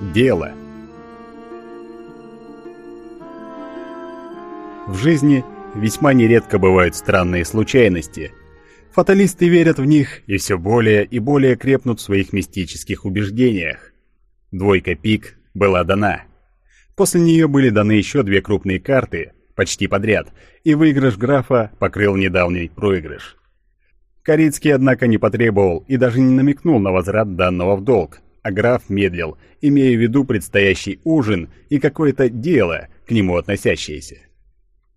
Дело. В жизни весьма нередко бывают странные случайности. Фаталисты верят в них и все более и более крепнут в своих мистических убеждениях. Двойка пик была дана. После нее были даны еще две крупные карты, почти подряд, и выигрыш графа покрыл недавний проигрыш. Корицкий, однако, не потребовал и даже не намекнул на возврат данного в долг, а граф медлил, имея в виду предстоящий ужин и какое-то дело, к нему относящееся.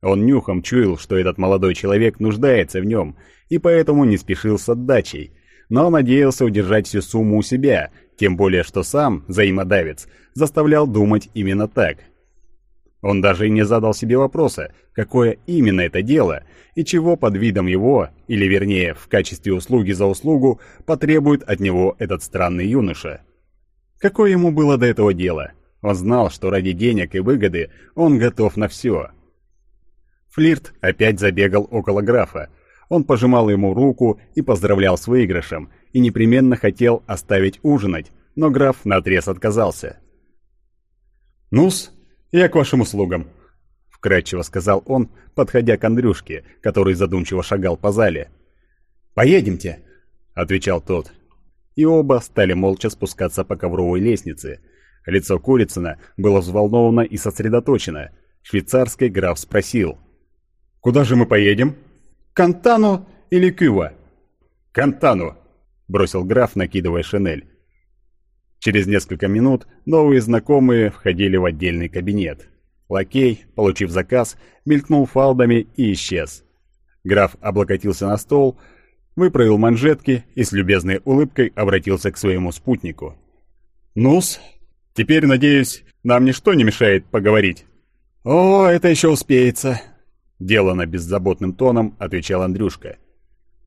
Он нюхом чуял, что этот молодой человек нуждается в нем, и поэтому не спешил с отдачей, но надеялся удержать всю сумму у себя, тем более что сам, взаимодавец, заставлял думать именно так. Он даже и не задал себе вопроса, какое именно это дело, и чего под видом его, или вернее, в качестве услуги за услугу, потребует от него этот странный юноша. Какое ему было до этого дело? Он знал, что ради денег и выгоды он готов на все. Флирт опять забегал около графа. Он пожимал ему руку и поздравлял с выигрышем, и непременно хотел оставить ужинать, но граф наотрез отказался. «Ну-с, я к вашим услугам», — вкратчиво сказал он, подходя к Андрюшке, который задумчиво шагал по зале. «Поедемте», — отвечал тот и оба стали молча спускаться по ковровой лестнице. Лицо Курицына было взволновано и сосредоточено. Швейцарский граф спросил. «Куда же мы поедем?» «Кантану или Кюва?» «Кантану», — бросил граф, накидывая шинель. Через несколько минут новые знакомые входили в отдельный кабинет. Лакей, получив заказ, мелькнул фалдами и исчез. Граф облокотился на стол, выправил манжетки и с любезной улыбкой обратился к своему спутнику. «Ну-с, теперь, надеюсь, нам ничто не мешает поговорить?» «О, это еще успеется», — делано беззаботным тоном отвечал Андрюшка.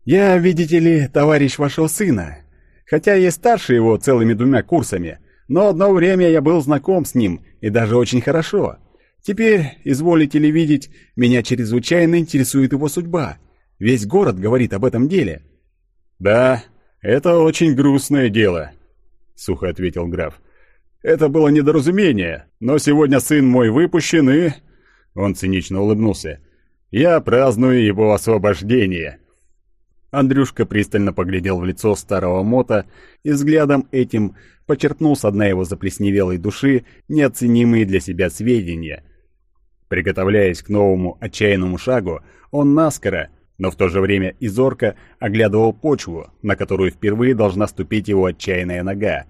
«Я, видите ли, товарищ вашего сына, хотя я старше его целыми двумя курсами, но одно время я был знаком с ним, и даже очень хорошо. Теперь, изволите ли видеть, меня чрезвычайно интересует его судьба, Весь город говорит об этом деле». «Да, это очень грустное дело», — сухо ответил граф. «Это было недоразумение, но сегодня сын мой выпущен и...» Он цинично улыбнулся. «Я праздную его освобождение». Андрюшка пристально поглядел в лицо старого мота и взглядом этим почерпнул с дна его заплесневелой души неоценимые для себя сведения. Приготовляясь к новому отчаянному шагу, он наскоро, но в то же время и зорко оглядывал почву, на которую впервые должна ступить его отчаянная нога.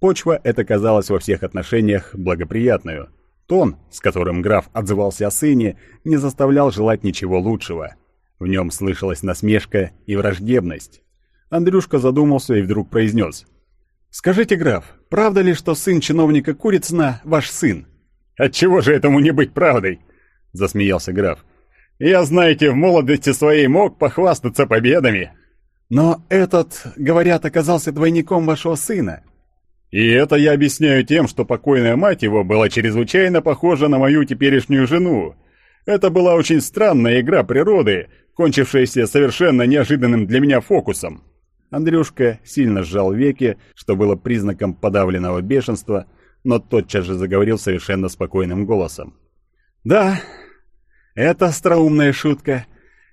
Почва эта казалась во всех отношениях благоприятную. Тон, с которым граф отзывался о сыне, не заставлял желать ничего лучшего. В нем слышалась насмешка и враждебность. Андрюшка задумался и вдруг произнес. «Скажите, граф, правда ли, что сын чиновника Курицына ваш сын?» «Отчего же этому не быть правдой?» — засмеялся граф. Я, знаете, в молодости своей мог похвастаться победами. Но этот, говорят, оказался двойником вашего сына. И это я объясняю тем, что покойная мать его была чрезвычайно похожа на мою теперешнюю жену. Это была очень странная игра природы, кончившаяся совершенно неожиданным для меня фокусом. Андрюшка сильно сжал веки, что было признаком подавленного бешенства, но тотчас же заговорил совершенно спокойным голосом. «Да, это остроумная шутка.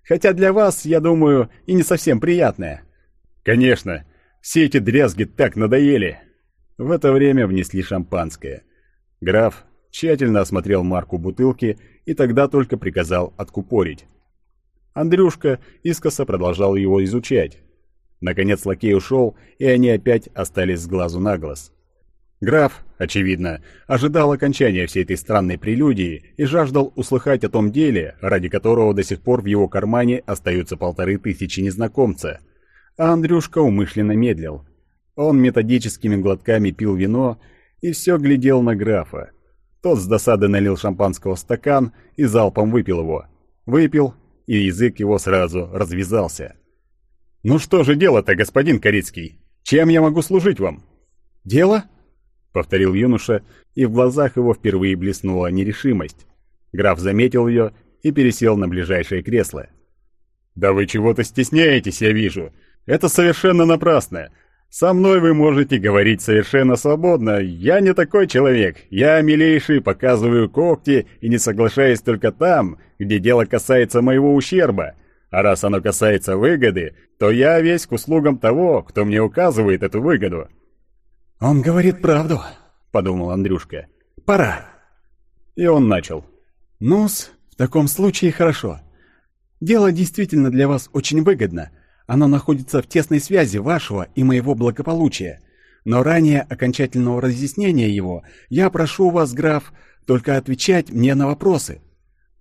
Хотя для вас, я думаю, и не совсем приятная. Конечно, все эти дрязги так надоели. В это время внесли шампанское. Граф тщательно осмотрел марку бутылки и тогда только приказал откупорить. Андрюшка искоса продолжал его изучать. Наконец лакей ушел, и они опять остались с глазу на глаз. Граф, очевидно, ожидал окончания всей этой странной прелюдии и жаждал услыхать о том деле, ради которого до сих пор в его кармане остаются полторы тысячи незнакомца. А Андрюшка умышленно медлил. Он методическими глотками пил вино и все глядел на графа. Тот с досады налил шампанского стакан и залпом выпил его. Выпил, и язык его сразу развязался. «Ну что же дело-то, господин Корицкий? Чем я могу служить вам?» «Дело?» — повторил юноша, и в глазах его впервые блеснула нерешимость. Граф заметил ее и пересел на ближайшее кресло. «Да вы чего-то стесняетесь, я вижу. Это совершенно напрасно. Со мной вы можете говорить совершенно свободно. Я не такой человек. Я, милейший, показываю когти и не соглашаюсь только там, где дело касается моего ущерба. А раз оно касается выгоды, то я весь к услугам того, кто мне указывает эту выгоду». «Он говорит правду», — подумал Андрюшка. «Пора». И он начал. «Ну-с, в таком случае хорошо. Дело действительно для вас очень выгодно. Оно находится в тесной связи вашего и моего благополучия. Но ранее окончательного разъяснения его я прошу вас, граф, только отвечать мне на вопросы.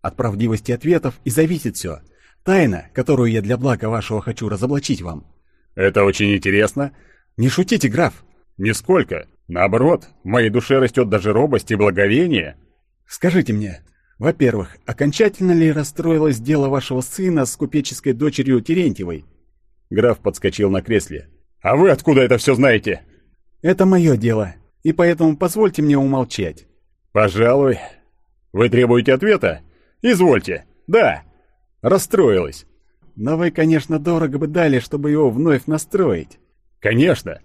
От правдивости ответов и зависит все. Тайна, которую я для блага вашего хочу разоблачить вам. Это очень интересно. Не шутите, граф. Нисколько. Наоборот, в моей душе растет даже робость и благовение. Скажите мне, во-первых, окончательно ли расстроилось дело вашего сына с купеческой дочерью Терентьевой? Граф подскочил на кресле. А вы откуда это все знаете? Это мое дело, и поэтому позвольте мне умолчать. Пожалуй. Вы требуете ответа? Извольте. Да. Расстроилась. Но вы, конечно, дорого бы дали, чтобы его вновь настроить. Конечно.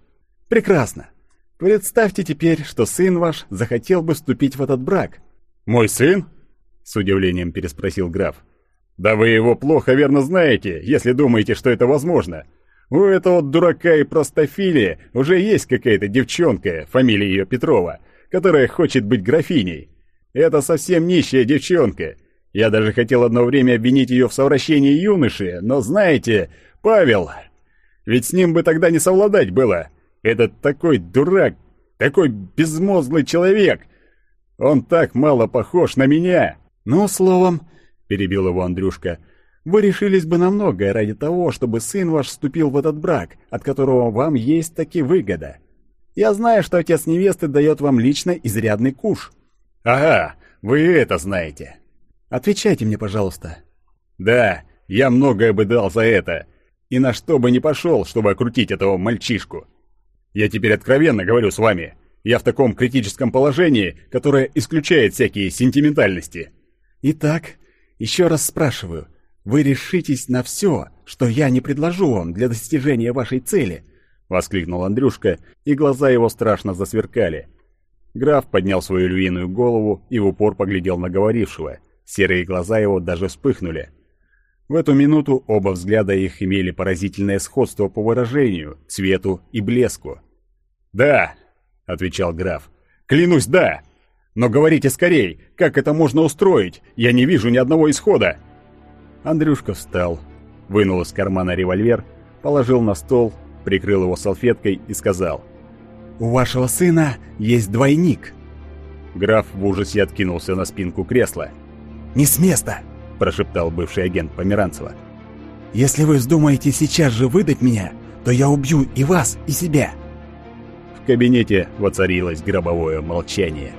Прекрасно. Представьте теперь, что сын ваш захотел бы вступить в этот брак. Мой сын? С удивлением переспросил граф. Да вы его плохо верно знаете, если думаете, что это возможно. У этого дурака и простофилия уже есть какая-то девчонка, фамилия ее Петрова, которая хочет быть графиней. Это совсем нищая девчонка, я даже хотел одно время обвинить ее в совращении юноши, но знаете, Павел, ведь с ним бы тогда не совладать было. Этот такой дурак, такой безмозглый человек. Он так мало похож на меня. Ну, словом, перебил его Андрюшка, вы решились бы на многое ради того, чтобы сын ваш вступил в этот брак, от которого вам есть таки выгода. Я знаю, что отец невесты дает вам лично изрядный куш. Ага, вы это знаете. Отвечайте мне, пожалуйста. Да, я многое бы дал за это. И на что бы не пошел, чтобы окрутить этого мальчишку. Я теперь откровенно говорю с вами. Я в таком критическом положении, которое исключает всякие сентиментальности. Итак, еще раз спрашиваю. Вы решитесь на все, что я не предложу вам для достижения вашей цели? Воскликнул Андрюшка, и глаза его страшно засверкали. Граф поднял свою львиную голову и в упор поглядел на говорившего – Серые глаза его даже вспыхнули. В эту минуту оба взгляда их имели поразительное сходство по выражению, цвету и блеску. «Да!» — отвечал граф. «Клянусь, да! Но говорите скорей, как это можно устроить? Я не вижу ни одного исхода!» Андрюшка встал, вынул из кармана револьвер, положил на стол, прикрыл его салфеткой и сказал. «У вашего сына есть двойник!» Граф в ужасе откинулся на спинку кресла. «Не с места!» – прошептал бывший агент Померанцева. «Если вы вздумаете сейчас же выдать меня, то я убью и вас, и себя!» Кабинете воцарилось гробовое молчание.